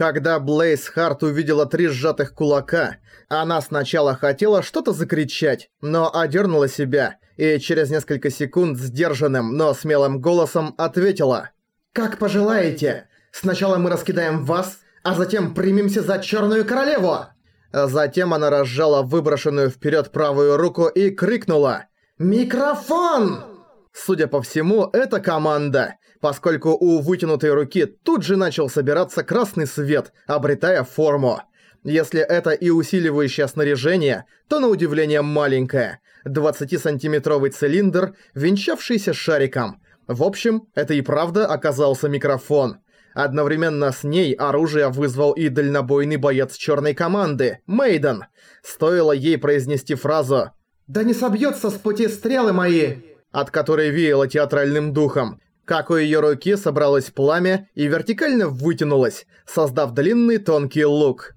Когда Блейз Харт увидела три сжатых кулака, она сначала хотела что-то закричать, но одернула себя и через несколько секунд сдержанным, но смелым голосом ответила «Как пожелаете. Сначала мы раскидаем вас, а затем примемся за Черную Королеву!» Затем она разжала выброшенную вперед правую руку и крикнула «Микрофон!» Судя по всему, это команда, поскольку у вытянутой руки тут же начал собираться красный свет, обретая форму. Если это и усиливающее снаряжение, то на удивление маленькое. 20-сантиметровый цилиндр, венчавшийся шариком. В общем, это и правда оказался микрофон. Одновременно с ней оружие вызвал и дальнобойный боец черной команды, Мейден. Стоило ей произнести фразу «Да не собьется с пути стрелы мои!» От которой веяло театральным духом, как у её руки собралось пламя и вертикально вытянулось, создав длинный тонкий лук.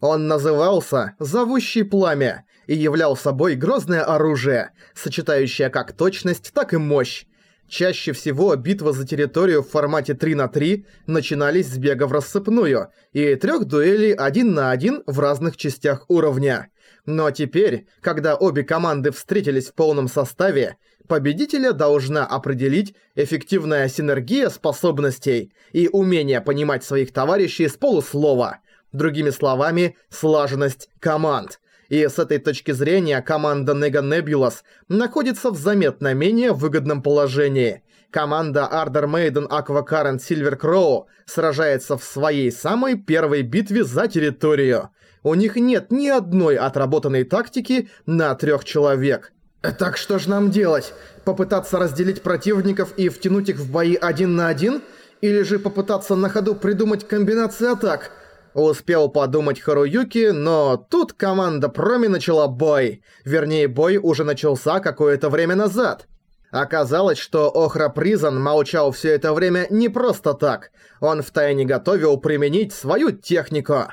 Он назывался «Зовущий пламя» и являл собой грозное оружие, сочетающее как точность, так и мощь. Чаще всего битвы за территорию в формате 3 на 3 начинались с бега в рассыпную и трех дуэлей один на один в разных частях уровня. Но теперь, когда обе команды встретились в полном составе, победителя должна определить эффективная синергия способностей и умение понимать своих товарищей с полуслова. Другими словами, слаженность команд. И с этой точки зрения команда Нега Nebulous находится в заметно менее выгодном положении. Команда Ardor Maiden Aqua Current Silver Crow сражается в своей самой первой битве за территорию. У них нет ни одной отработанной тактики на трех человек – «Так что же нам делать? Попытаться разделить противников и втянуть их в бои один на один? Или же попытаться на ходу придумать комбинации атак?» Успел подумать Харуюки, но тут команда Проми начала бой. Вернее, бой уже начался какое-то время назад. Оказалось, что Охра Призан молчал все это время не просто так. Он втайне готовил применить свою технику.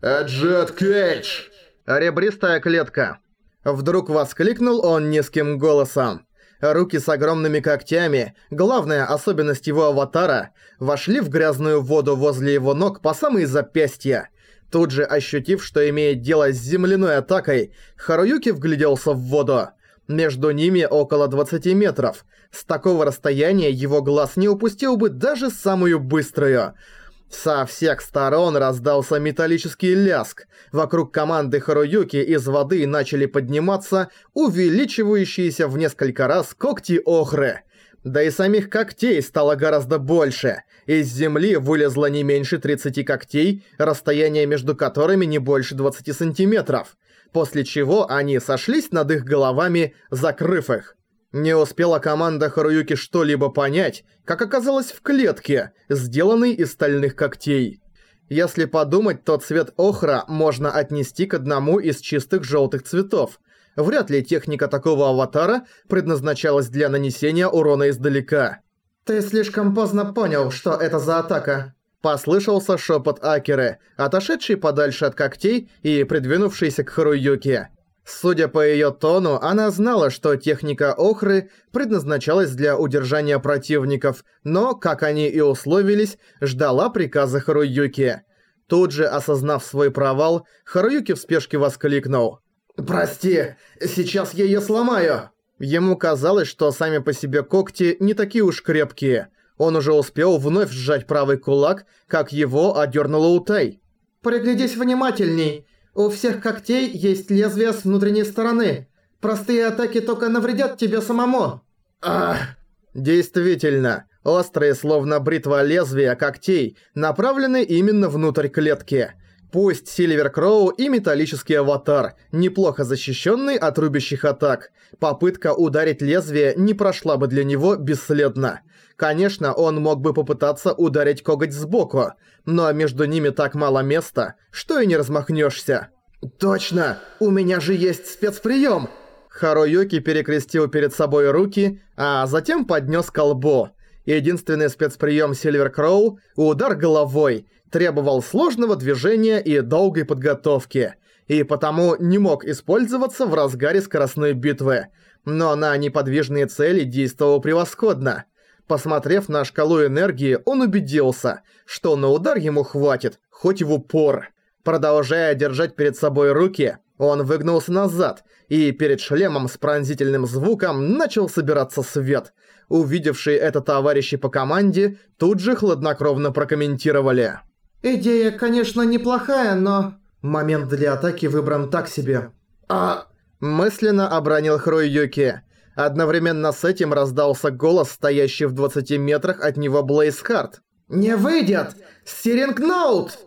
«Эджет Кейдж!» Ребристая клетка. Вдруг воскликнул он низким голосом. Руки с огромными когтями, главная особенность его аватара, вошли в грязную воду возле его ног по самые запястья. Тут же ощутив, что имеет дело с земляной атакой, Харуюки вгляделся в воду. Между ними около 20 метров. С такого расстояния его глаз не упустил бы даже самую быструю. Со всех сторон раздался металлический ляск. Вокруг команды Харуюки из воды начали подниматься увеличивающиеся в несколько раз когти охры. Да и самих когтей стало гораздо больше. Из земли вылезло не меньше 30 когтей, расстояние между которыми не больше 20 сантиметров. После чего они сошлись над их головами, закрыв их. Не успела команда Харуюки что-либо понять, как оказалось в клетке, сделанной из стальных когтей. Если подумать, то цвет охра можно отнести к одному из чистых желтых цветов. Вряд ли техника такого аватара предназначалась для нанесения урона издалека. «Ты слишком поздно понял, что это за атака», Послышался шепот Акеры, отошедший подальше от когтей и придвинувшийся к Харуюке. Судя по её тону, она знала, что техника Охры предназначалась для удержания противников, но, как они и условились, ждала приказа Харуюки. Тут же, осознав свой провал, Харуюки в спешке воскликнул. «Прости, сейчас я её сломаю!» Ему казалось, что сами по себе когти не такие уж крепкие. Он уже успел вновь сжать правый кулак, как его одернула Утай. «Приглядись внимательней!» У всех когтей есть лезвие с внутренней стороны. Простые атаки только навредят тебе самому. Ах! Действительно, острые, словно бритва лезвия когтей, направлены именно внутрь клетки. Пусть Сильвер Кроу и металлический аватар, неплохо защищенный от рубящих атак, попытка ударить лезвие не прошла бы для него бесследно. Конечно, он мог бы попытаться ударить коготь сбоку, но между ними так мало места, что и не размахнешься. «Точно! У меня же есть спецприем!» Харуюки перекрестил перед собой руки, а затем поднес колбу. Единственный спецприем Сильвер Кроу – удар головой – требовал сложного движения и долгой подготовки, и потому не мог использоваться в разгаре скоростной битвы, но на неподвижные цели действовал превосходно. Посмотрев на шкалу энергии, он убедился, что на удар ему хватит, хоть в упор. Продолжая держать перед собой руки, он выгнулся назад, и перед шлемом с пронзительным звуком начал собираться свет. Увидевшие это товарищи по команде тут же хладнокровно прокомментировали. «Идея, конечно, неплохая, но...» «Момент для атаки выбран так себе». «А...» Мысленно обронил Хруюки. Одновременно с этим раздался голос, стоящий в 20 метрах от него Блейз Харт. «Не выйдет! Стиринг Ноут!»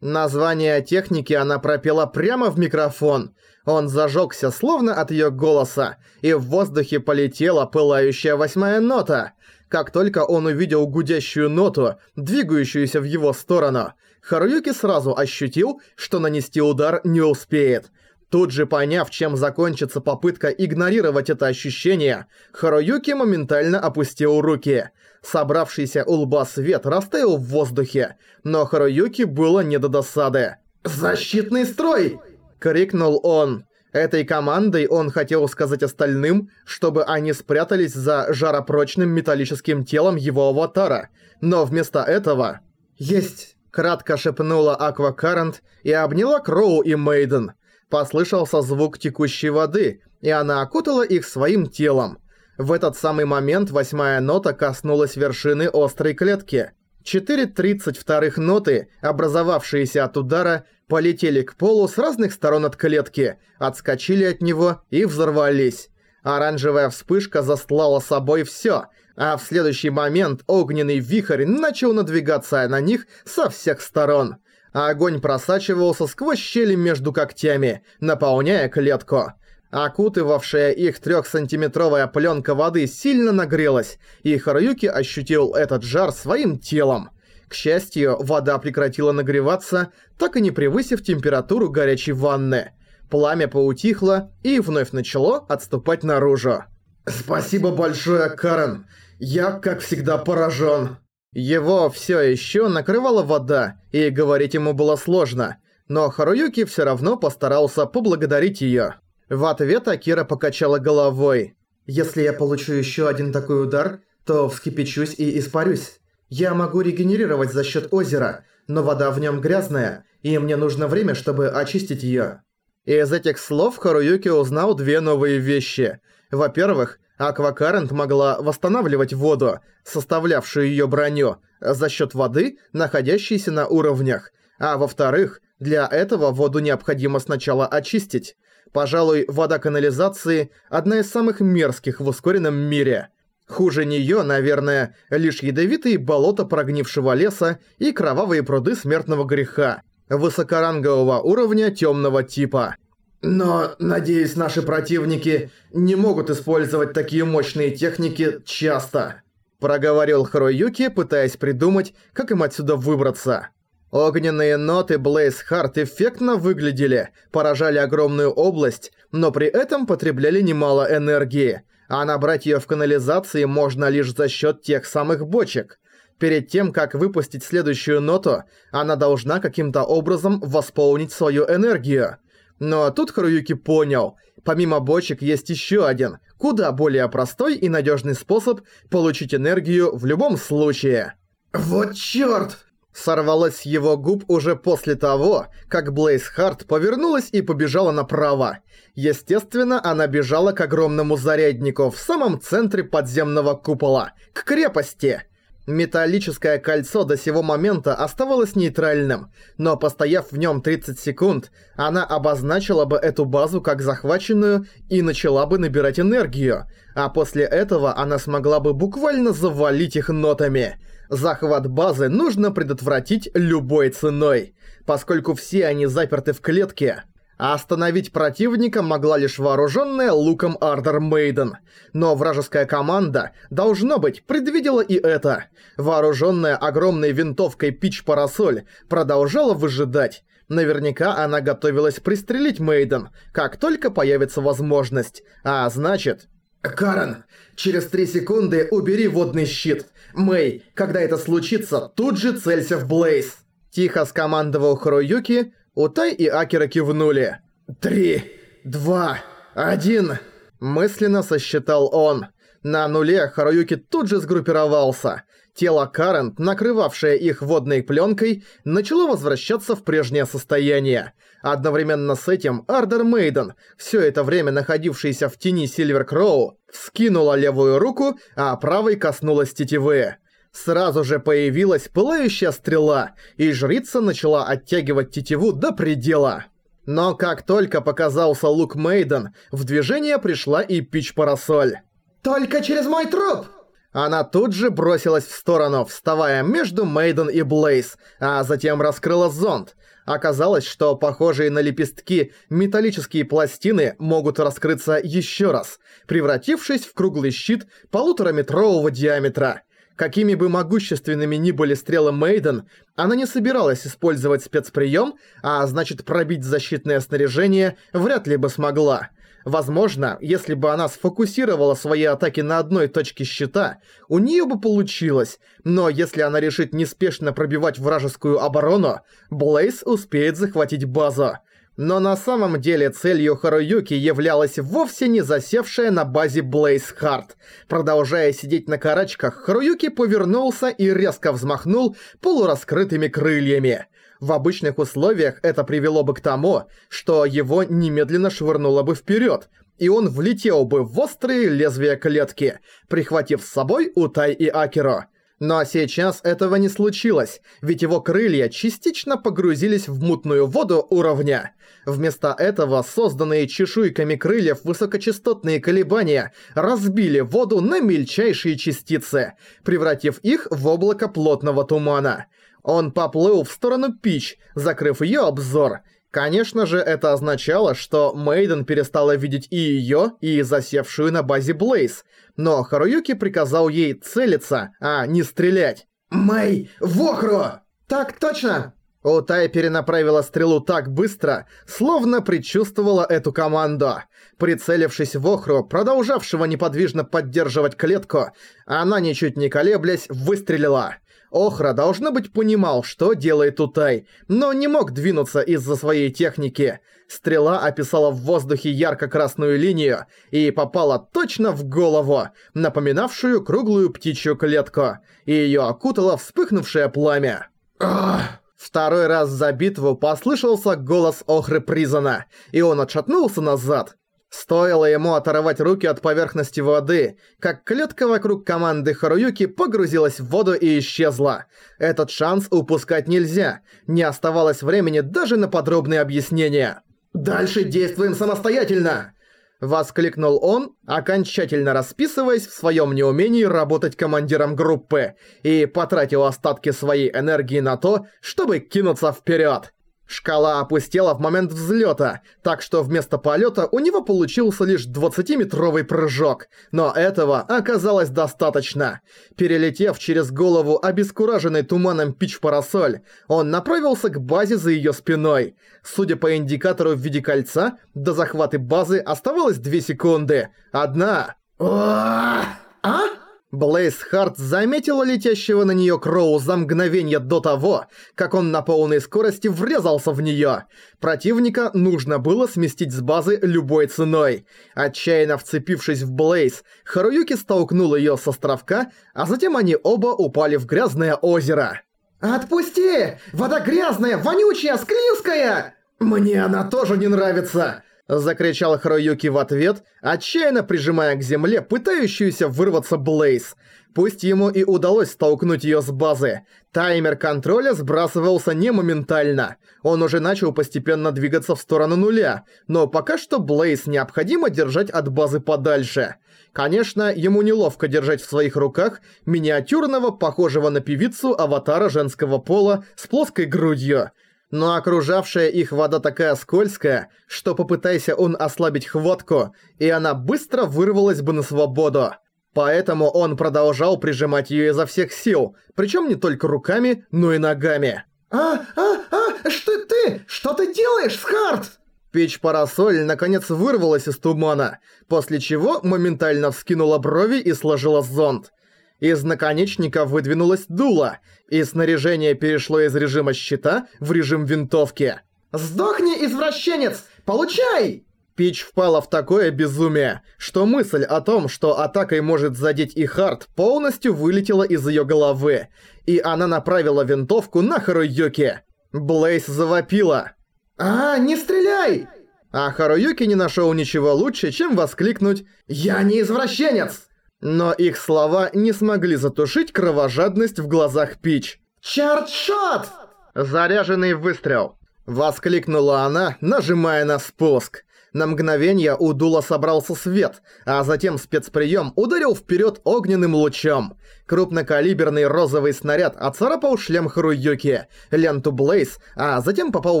Название техники она пропела прямо в микрофон. Он зажёгся, словно от её голоса, и в воздухе полетела пылающая восьмая нота. Как только он увидел гудящую ноту, двигающуюся в его сторону, Харуюки сразу ощутил, что нанести удар не успеет. Тут же поняв, чем закончится попытка игнорировать это ощущение, Харуюки моментально опустил руки. Собравшийся у лба свет растаял в воздухе, но Харуюки было не до досады. «Защитный строй!» — крикнул он. Этой командой он хотел сказать остальным, чтобы они спрятались за жаропрочным металлическим телом его аватара, но вместо этого... «Есть!» — кратко шепнула Аква Карент и обняла Кроу и Мейден — Послышался звук текущей воды, и она окутала их своим телом. В этот самый момент восьмая нота коснулась вершины острой клетки. Четыре тридцать вторых ноты, образовавшиеся от удара, полетели к полу с разных сторон от клетки, отскочили от него и взорвались. Оранжевая вспышка застлала собой всё, а в следующий момент огненный вихрь начал надвигаться на них со всех сторон а огонь просачивался сквозь щели между когтями, наполняя клетку. Окутывавшая их трехсантиметровая пленка воды сильно нагрелась, и Харуюки ощутил этот жар своим телом. К счастью, вода прекратила нагреваться, так и не превысив температуру горячей ванны. Пламя поутихло и вновь начало отступать наружу. «Спасибо большое, Карен. Я, как всегда, поражен. Его все еще накрывала вода, и говорить ему было сложно, но Харуюки все равно постарался поблагодарить ее. В ответ Акира покачала головой. «Если я получу еще один такой удар, то вскипячусь и испарюсь. Я могу регенерировать за счет озера, но вода в нем грязная, и мне нужно время, чтобы очистить ее. Из этих слов Харуюки узнал две новые вещи. Во-первых, Аквакарент могла восстанавливать воду, составлявшую ее броню, за счет воды, находящейся на уровнях. А во-вторых, для этого воду необходимо сначала очистить. Пожалуй, вода канализации – одна из самых мерзких в ускоренном мире. Хуже нее, наверное, лишь ядовитые болота прогнившего леса и кровавые пруды смертного греха, высокорангового уровня темного типа – но, надеюсь, наши противники не могут использовать такие мощные техники часто. Проговорил Харуюки, пытаясь придумать, как им отсюда выбраться. Огненные ноты Блейз Харт эффектно выглядели, поражали огромную область, но при этом потребляли немало энергии, а набрать её в канализации можно лишь за счёт тех самых бочек. Перед тем, как выпустить следующую ноту, она должна каким-то образом восполнить свою энергию. Но тут Харуюки понял, помимо бочек есть еще один, куда более простой и надежный способ получить энергию в любом случае. «Вот чёрт!» Сорвалось с его губ уже после того, как Блейз Харт повернулась и побежала направо. Естественно, она бежала к огромному заряднику в самом центре подземного купола, к крепости – Металлическое кольцо до сего момента оставалось нейтральным, но постояв в нем 30 секунд, она обозначила бы эту базу как захваченную и начала бы набирать энергию, а после этого она смогла бы буквально завалить их нотами. Захват базы нужно предотвратить любой ценой, поскольку все они заперты в клетке а остановить противника могла лишь вооруженная луком Ардер Мейден. Но вражеская команда, должно быть, предвидела и это. Вооруженная огромной винтовкой Пич-Парасоль продолжала выжидать. Наверняка она готовилась пристрелить Мейден, как только появится возможность. А значит... «Карен, через три секунды убери водный щит. Мэй, когда это случится, тут же целься в Блейз». Тихо скомандовал Харуюки, Утай и Акера кивнули. «Три, два, один...» Мысленно сосчитал он. На нуле Харуюки тут же сгруппировался. Тело Карент, накрывавшее их водной пленкой, начало возвращаться в прежнее состояние. Одновременно с этим Ардер Мейден, все это время находившийся в тени Сильвер Кроу, вскинула левую руку, а правой коснулась тетивы. Сразу же появилась пылающая стрела, и жрица начала оттягивать тетиву до предела. Но как только показался лук Мейден, в движение пришла и Пич-Парасоль. «Только через мой труп!» Она тут же бросилась в сторону, вставая между Мейден и Блейз, а затем раскрыла зонт. Оказалось, что похожие на лепестки металлические пластины могут раскрыться еще раз, превратившись в круглый щит полутораметрового диаметра. Какими бы могущественными ни были стрелы Мейден, она не собиралась использовать спецприем, а значит пробить защитное снаряжение вряд ли бы смогла. Возможно, если бы она сфокусировала свои атаки на одной точке щита, у нее бы получилось, но если она решит неспешно пробивать вражескую оборону, Блейз успеет захватить базу. Но на самом деле целью Харуюки являлась вовсе не засевшая на базе Блейз Харт. Продолжая сидеть на карачках, Харуюки повернулся и резко взмахнул полураскрытыми крыльями. В обычных условиях это привело бы к тому, что его немедленно швырнуло бы вперед, и он влетел бы в острые лезвия клетки, прихватив с собой Утай и Акеро. Но сейчас этого не случилось, ведь его крылья частично погрузились в мутную воду уровня. Вместо этого созданные чешуйками крыльев высокочастотные колебания разбили воду на мельчайшие частицы, превратив их в облако плотного тумана. Он поплыл в сторону Пич, закрыв ее обзор. Конечно же, это означало, что Мейден перестала видеть и ее, и засевшую на базе Блейз – но Харуюки приказал ей целиться, а не стрелять. «Мэй, в охру!» «Так точно!» Утай перенаправила стрелу так быстро, словно предчувствовала эту команду. Прицелившись в охру, продолжавшего неподвижно поддерживать клетку, она, ничуть не колеблясь, выстрелила. Охра, должно быть, понимал, что делает Утай, но не мог двинуться из-за своей техники. Стрела описала в воздухе ярко-красную линию и попала точно в голову, напоминавшую круглую птичью клетку, и её окутало вспыхнувшее пламя. Ах! Второй раз за битву послышался голос Охры Призана, и он отшатнулся назад. Стоило ему оторвать руки от поверхности воды, как клетка вокруг команды Харуюки погрузилась в воду и исчезла. Этот шанс упускать нельзя, не оставалось времени даже на подробные объяснения. «Дальше действуем самостоятельно!» Воскликнул он, окончательно расписываясь в своем неумении работать командиром группы, и потратил остатки своей энергии на то, чтобы кинуться вперед. Шкала опустела в момент взлета, так что вместо полета у него получился лишь 20-метровый прыжок. Но этого оказалось достаточно. Перелетев через голову обескураженной туманом Пич-Парасоль, он направился к базе за ее спиной. Судя по индикатору в виде кольца, до захвата базы оставалось 2 секунды. Одна... «А?» Блейз Харт заметила летящего на нее Кроу за мгновение до того, как он на полной скорости врезался в нее. Противника нужно было сместить с базы любой ценой. Отчаянно вцепившись в Блейз, Харуюки столкнул ее с островка, а затем они оба упали в грязное озеро. «Отпусти! Вода грязная, вонючая, склизкая!» «Мне она тоже не нравится!» Закричал Харуюки в ответ, отчаянно прижимая к земле пытающуюся вырваться Блейз. Пусть ему и удалось столкнуть её с базы, таймер контроля сбрасывался не моментально. Он уже начал постепенно двигаться в сторону нуля, но пока что Блейз необходимо держать от базы подальше. Конечно, ему неловко держать в своих руках миниатюрного, похожего на певицу аватара женского пола с плоской грудью – но окружавшая их вода такая скользкая, что попытайся он ослабить хватку, и она быстро вырвалась бы на свободу. Поэтому он продолжал прижимать её изо всех сил, причём не только руками, но и ногами. «А, а, а, что ты? Что ты делаешь, Скарт?» Печь-парасоль наконец вырвалась из тумана, после чего моментально вскинула брови и сложила зонт. Из наконечника выдвинулось дуло, и снаряжение перешло из режима щита в режим винтовки. «Сдохни, извращенец! Получай!» Пич впала в такое безумие, что мысль о том, что атакой может задеть и Харт, полностью вылетела из её головы, и она направила винтовку на Харуюки. Блейз завопила. «А, не стреляй!» А Харуюки не нашёл ничего лучше, чем воскликнуть «Я не извращенец!» Но их слова не смогли затушить кровожадность в глазах Пич. «Чарт-шот!» «Заряженный выстрел!» Воскликнула она, нажимая на спуск. На мгновение у дула собрался свет, а затем спецприем ударил вперед огненным лучом. Крупнокалиберный розовый снаряд оцарапал шлем Харуюки, ленту Блейз, а затем попал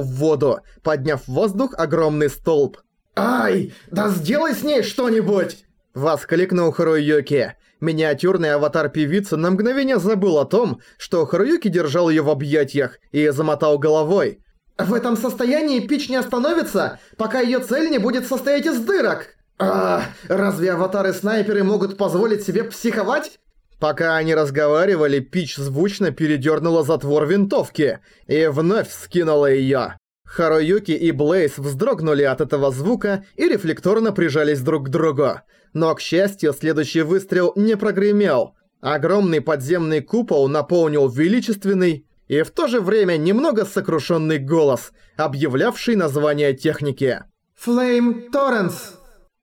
в воду, подняв в воздух огромный столб. «Ай, да сделай с ней что-нибудь!» Воскликнул Харуюки. Миниатюрный аватар певицы на мгновение забыл о том, что Харуюки держал ее в объятиях, и замотал головой. В этом состоянии Пич не остановится, пока ее цель не будет состоять из дырок. А, разве аватары-снайперы могут позволить себе психовать? Пока они разговаривали, Пич звучно передернула затвор винтовки и вновь скинула ее. Харуюки и Блейз вздрогнули от этого звука и рефлекторно прижались друг к другу. Но, к счастью, следующий выстрел не прогремел. Огромный подземный купол наполнил величественный и в то же время немного сокрушенный голос, объявлявший название техники. «Флейм Торренс!»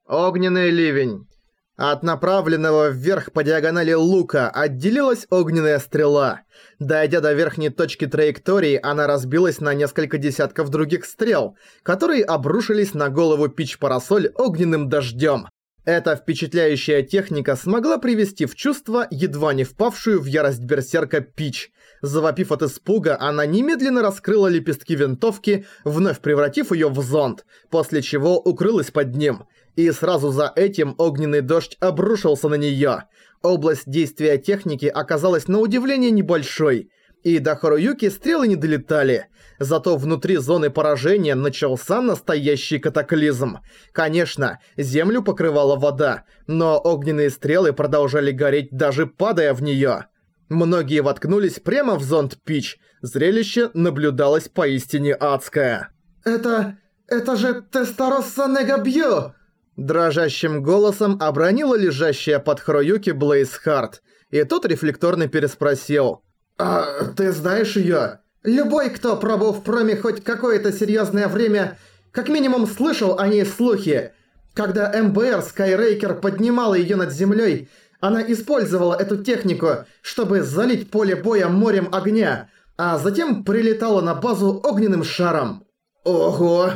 Огненный ливень. От направленного вверх по диагонали лука отделилась огненная стрела. Дойдя до верхней точки траектории, она разбилась на несколько десятков других стрел, которые обрушились на голову Пич-Парасоль огненным дождем. Эта впечатляющая техника смогла привести в чувство едва не впавшую в ярость берсерка Пич. Завопив от испуга, она немедленно раскрыла лепестки винтовки, вновь превратив её в зонт, после чего укрылась под ним. И сразу за этим огненный дождь обрушился на неё. Область действия техники оказалась на удивление небольшой – и до Харуюки стрелы не долетали. Зато внутри зоны поражения начался настоящий катаклизм. Конечно, землю покрывала вода, но огненные стрелы продолжали гореть даже падая в неё. Многие воткнулись прямо в зонд Пич. Зрелище наблюдалось поистине адское. «Это... это же Тестороса Негабью!» Дрожащим голосом обронила лежащая под Хроюки Блейз Харт, и тот рефлекторно переспросил. «А ты знаешь её? Любой, кто пробыл в проме хоть какое-то серьёзное время, как минимум слышал о ней слухи. Когда МБР Скайрейкер поднимала её над землёй, она использовала эту технику, чтобы залить поле боя морем огня, а затем прилетала на базу огненным шаром. Ого!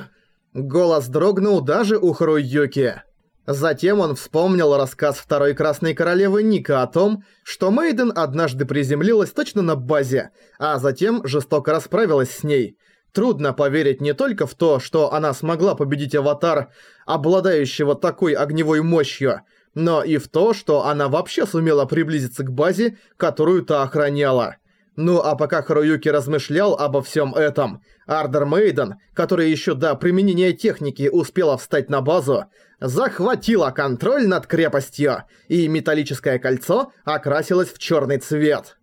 Голос дрогнул даже у Харуюки. Затем он вспомнил рассказ второй Красной Королевы Ника о том, что Мейден однажды приземлилась точно на базе, а затем жестоко расправилась с ней. Трудно поверить не только в то, что она смогла победить Аватар, обладающего такой огневой мощью, но и в то, что она вообще сумела приблизиться к базе, которую та охраняла. Ну а пока Харуюки размышлял обо всем этом, Ардер Мейден, который еще до применения техники успела встать на базу, захватила контроль над крепостью, и металлическое кольцо окрасилось в черный цвет.